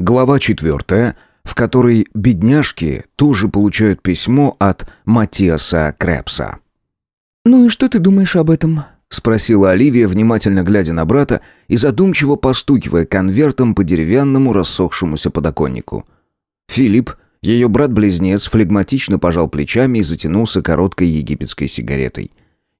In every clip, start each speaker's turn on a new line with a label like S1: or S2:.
S1: Глава четвертая, в которой бедняжки тоже получают письмо от Матиаса Крепса.
S2: «Ну и что ты думаешь об этом?»
S1: — спросила Оливия, внимательно глядя на брата и задумчиво постукивая конвертом по деревянному рассохшемуся подоконнику. Филипп, ее брат-близнец, флегматично пожал плечами и затянулся короткой египетской сигаретой.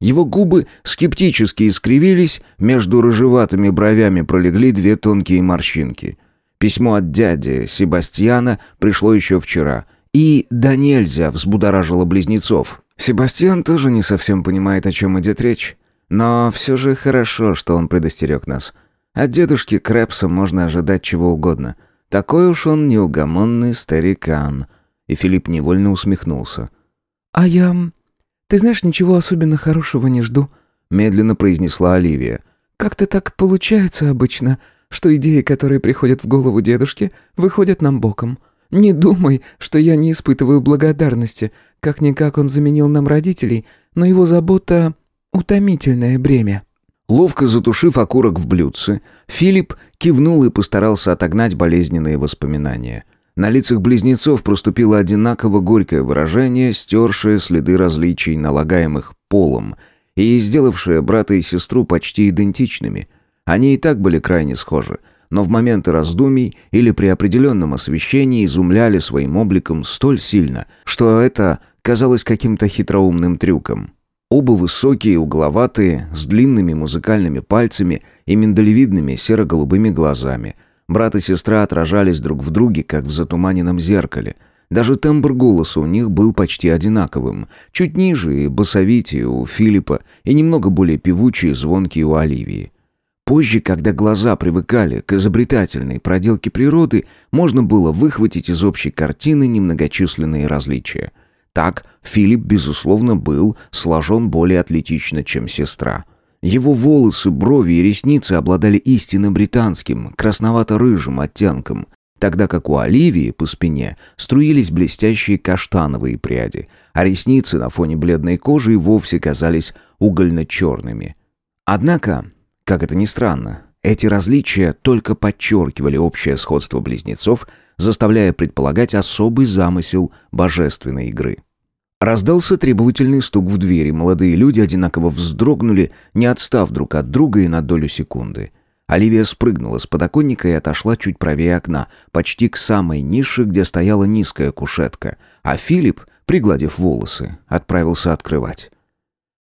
S1: Его губы скептически искривились, между рыжеватыми бровями пролегли две тонкие морщинки — Письмо от дяди Себастьяна пришло еще вчера. И да нельзя взбудоражило близнецов. Себастьян тоже не совсем понимает, о чем идет речь. Но все же хорошо, что он предостерег нас. От дедушки Крэпса можно ожидать чего угодно. Такой уж он неугомонный старикан. И Филипп невольно усмехнулся.
S2: «А я... Ты знаешь, ничего особенно хорошего не жду», — медленно произнесла Оливия. «Как-то так получается обычно что идеи, которые приходят в голову дедушке, выходят нам боком. Не думай, что я не испытываю благодарности. Как-никак он заменил нам родителей, но его забота — утомительное бремя».
S1: Ловко затушив окурок в блюдце, Филипп кивнул и постарался отогнать болезненные воспоминания. На лицах близнецов проступило одинаково горькое выражение, стершее следы различий, налагаемых полом, и сделавшее брата и сестру почти идентичными — они и так были крайне схожи, но в моменты раздумий или при определенном освещении изумляли своим обликом столь сильно, что это казалось каким-то хитроумным трюком. Оба высокие, угловатые, с длинными музыкальными пальцами и миндалевидными серо-голубыми глазами. Брат и сестра отражались друг в друге, как в затуманенном зеркале. Даже тембр голоса у них был почти одинаковым. Чуть ниже и басовитее у Филиппа, и немного более певучий и звонкий у Оливии. Позже, когда глаза привыкали к изобретательной проделке природы, можно было выхватить из общей картины немногочисленные различия. Так, Филипп, безусловно, был сложен более атлетично, чем сестра. Его волосы, брови и ресницы обладали истинно британским, красновато-рыжим оттенком, тогда как у Оливии по спине струились блестящие каштановые пряди, а ресницы на фоне бледной кожи и вовсе казались угольно-черными. Однако как это ни странно, эти различия только подчеркивали общее сходство близнецов, заставляя предполагать особый замысел божественной игры. Раздался требовательный стук в двери, молодые люди одинаково вздрогнули, не отстав друг от друга и на долю секунды. Оливия спрыгнула с подоконника и отошла чуть правее окна, почти к самой нише, где стояла низкая кушетка, а Филипп, пригладив волосы, отправился открывать.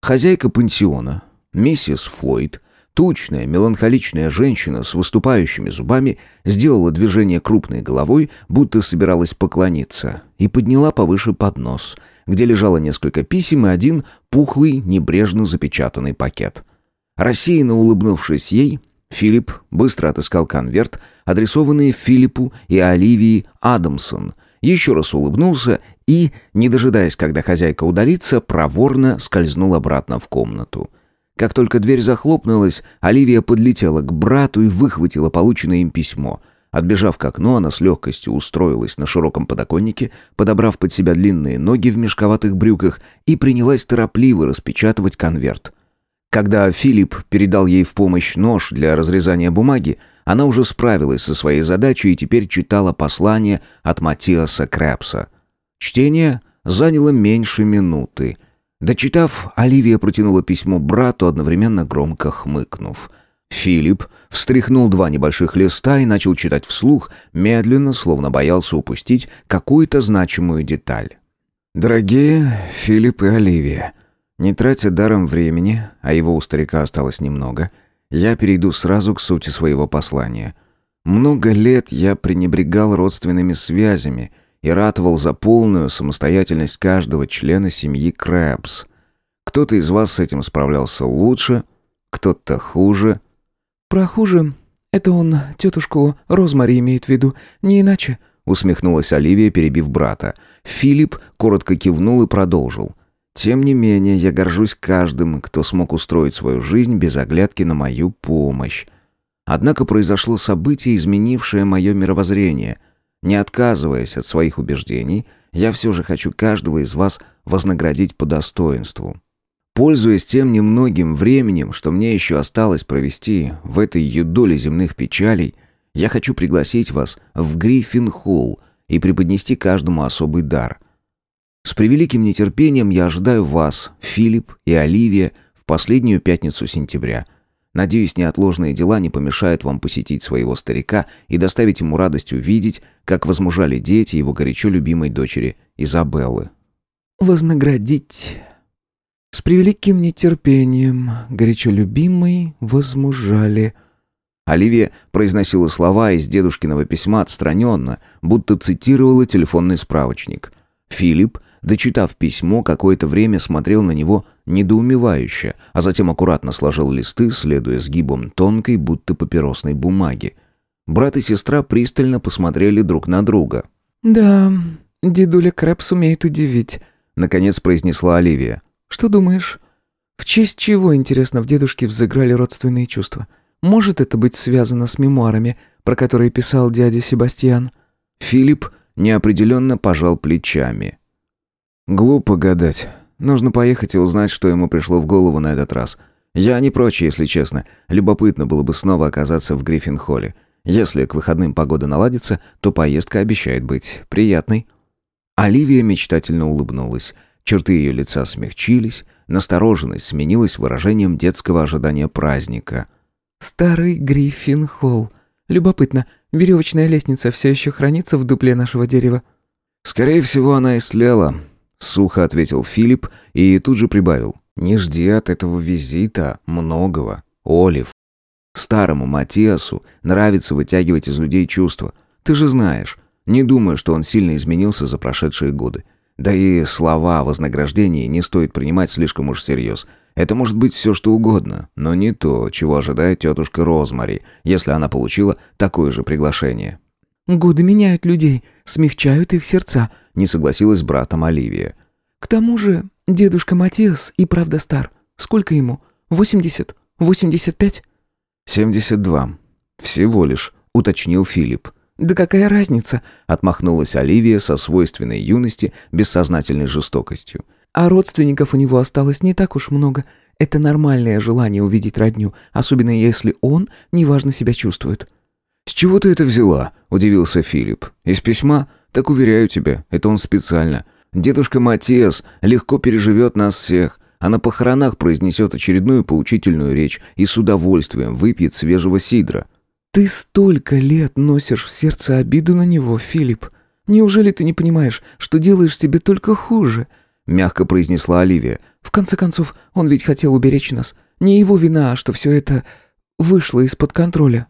S1: Хозяйка пансиона, миссис Флойд, Тучная, меланхоличная женщина с выступающими зубами сделала движение крупной головой, будто собиралась поклониться, и подняла повыше поднос, где лежало несколько писем и один пухлый, небрежно запечатанный пакет. Рассеянно улыбнувшись ей, Филипп быстро отыскал конверт, адресованный Филиппу и Оливии Адамсон, еще раз улыбнулся и, не дожидаясь, когда хозяйка удалится, проворно скользнул обратно в комнату. Как только дверь захлопнулась, Оливия подлетела к брату и выхватила полученное им письмо. Отбежав к окну, она с легкостью устроилась на широком подоконнике, подобрав под себя длинные ноги в мешковатых брюках и принялась торопливо распечатывать конверт. Когда Филипп передал ей в помощь нож для разрезания бумаги, она уже справилась со своей задачей и теперь читала послание от Матиаса Крэпса. Чтение заняло меньше минуты — Дочитав, Оливия протянула письмо брату, одновременно громко хмыкнув. Филипп встряхнул два небольших листа и начал читать вслух, медленно, словно боялся упустить какую-то значимую деталь. «Дорогие Филипп и Оливия, не тратя даром времени, а его у старика осталось немного, я перейду сразу к сути своего послания. Много лет я пренебрегал родственными связями — и ратовал за полную самостоятельность каждого члена семьи Крэбс. Кто-то из вас с этим справлялся лучше, кто-то хуже.
S2: «Про хуже это он тетушку Розмари имеет в виду, не иначе»,
S1: усмехнулась Оливия, перебив брата. Филипп коротко кивнул и продолжил. «Тем не менее, я горжусь каждым, кто смог устроить свою жизнь без оглядки на мою помощь. Однако произошло событие, изменившее мое мировоззрение — не отказываясь от своих убеждений, я все же хочу каждого из вас вознаградить по достоинству. Пользуясь тем немногим временем, что мне еще осталось провести в этой юдоле земных печалей, Я хочу пригласить вас в Гриффин-холл и преподнести каждому особый дар. С превеликим нетерпением я ожидаю вас, Филипп и Оливия, в последнюю пятницу сентября. Надеюсь, неотложные дела не помешают вам посетить своего старика и доставить ему радость увидеть, как возмужали дети его горячо любимой дочери Изабеллы.
S2: «Вознаградить...» С превеликим нетерпением, горячо любимый, возмужали.
S1: Оливия произносила слова из дедушкиного письма отстраненно, будто цитировала телефонный справочник. Филипп, дочитав письмо, какое-то время смотрел на него недоумевающе, а затем аккуратно сложил листы, следуя сгибам тонкой, будто папиросной бумаги. Брат и сестра пристально посмотрели друг на друга.
S2: «Да, дедуля Крэп сумеет удивить», —
S1: наконец произнесла Оливия.
S2: «Что думаешь? В честь чего, интересно, в дедушке взыграли родственные чувства? Может это быть связано с мемуарами, про которые писал дядя Себастьян?»
S1: Филипп неопределенно пожал плечами. «Глупо гадать. Нужно поехать и узнать, что ему пришло в голову на этот раз. Я не прочь, если честно. Любопытно было бы снова оказаться в Гриффин-холле. Если к выходным погода наладится, то поездка обещает быть приятной». Оливия мечтательно улыбнулась. Черты ее лица смягчились, настороженность сменилась выражением детского ожидания праздника.
S2: «Старый Гриффин-холл. Любопытно, веревочная лестница все еще хранится в дупле нашего дерева?»
S1: «Скорее всего, она истлела», — сухо ответил Филипп и тут же прибавил. «Не жди от этого визита многого, Олив. Старому Матиасу нравится вытягивать из людей чувства. Ты же знаешь. Не думаю, что он сильно изменился за прошедшие годы. Да и слова о вознаграждении не стоит принимать слишком уж всерьез. Это может быть все что угодно, но не то, чего ожидает тетушка Розмари, если она получила такое же приглашение.
S2: «Годы меняют людей, смягчают их сердца», —
S1: не согласилась с братом Оливия.
S2: «К тому же дедушка Матиас и правда стар. Сколько ему? Восемьдесят? Восемьдесят пять?»
S1: «Семьдесят два. Всего лишь», — уточнил Филипп.
S2: «Да какая разница?»
S1: — отмахнулась Оливия со свойственной юности бессознательной жестокостью.
S2: «А родственников у него осталось не так уж много. Это нормальное желание увидеть родню, особенно если он неважно себя чувствует».
S1: «С чего ты это взяла?» — удивился Филипп. «Из письма? Так уверяю тебя, это он специально. Дедушка Матиас легко переживет нас всех, а на похоронах произнесет очередную поучительную речь и с удовольствием выпьет свежего сидра».
S2: «Ты столько лет носишь в сердце обиду на него, Филипп. Неужели ты не понимаешь, что делаешь себе только хуже?»
S1: Мягко произнесла Оливия.
S2: «В конце концов, он ведь хотел уберечь нас. Не его вина, что все это вышло из-под контроля».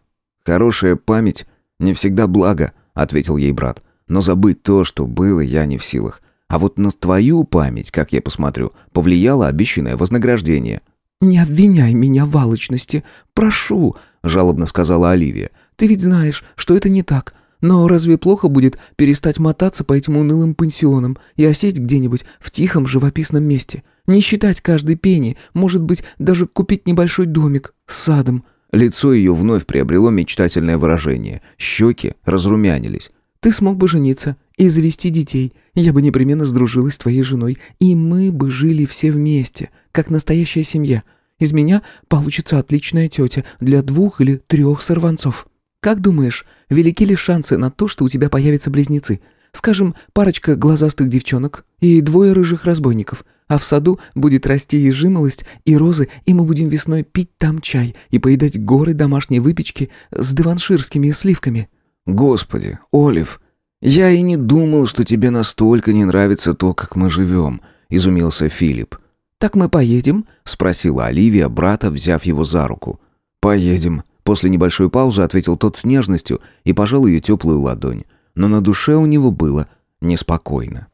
S1: «Хорошая память не всегда благо», — ответил ей брат. «Но забыть то, что было, я не в силах. А вот на твою память, как я посмотрю, повлияло обещанное вознаграждение».
S2: «Не обвиняй меня в алчности. Прошу», — жалобно сказала Оливия. «Ты ведь знаешь, что это не так. Но разве плохо будет перестать мотаться по этим унылым пансионам и осесть где-нибудь в тихом живописном месте? Не считать каждый пени, может быть, даже купить небольшой домик с садом».
S1: Лицо ее вновь приобрело мечтательное выражение. Щеки разрумянились.
S2: «Ты смог бы жениться и завести детей. Я бы непременно сдружилась с твоей женой, и мы бы жили все вместе, как настоящая семья. Из меня получится отличная тетя для двух или трех сорванцов. Как думаешь, велики ли шансы на то, что у тебя появятся близнецы? Скажем, парочка глазастых девчонок и двое рыжих разбойников, а в саду будет расти и жимолость, и розы, и мы будем весной пить там чай и поедать горы домашней выпечки с деванширскими сливками».
S1: «Господи, Олив, я и не думал, что тебе настолько не нравится то, как мы живем», — изумился Филипп.
S2: «Так мы поедем?»
S1: — спросила Оливия брата, взяв его за руку. «Поедем», — после небольшой паузы ответил тот с нежностью и пожал ее теплую ладонь. Но на душе у него было неспокойно.